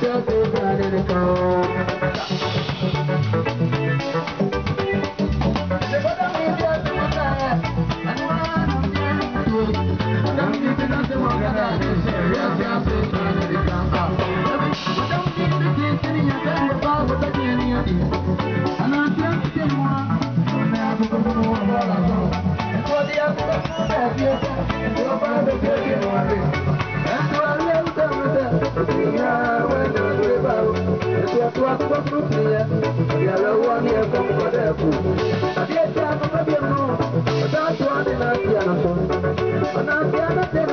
just a tó akókó fún kìnìyẹ ìyàrá owó ní ẹ̀kọ́ kọ́dà ẹ̀kọ́. Àbí ẹ̀tí akọ́kọ́ bí mu ọ̀dọ́ àti wọn ni náà ti àná sọ. Ọ̀nà àti àná ti ẹnu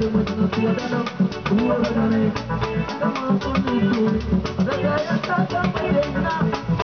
Thank you.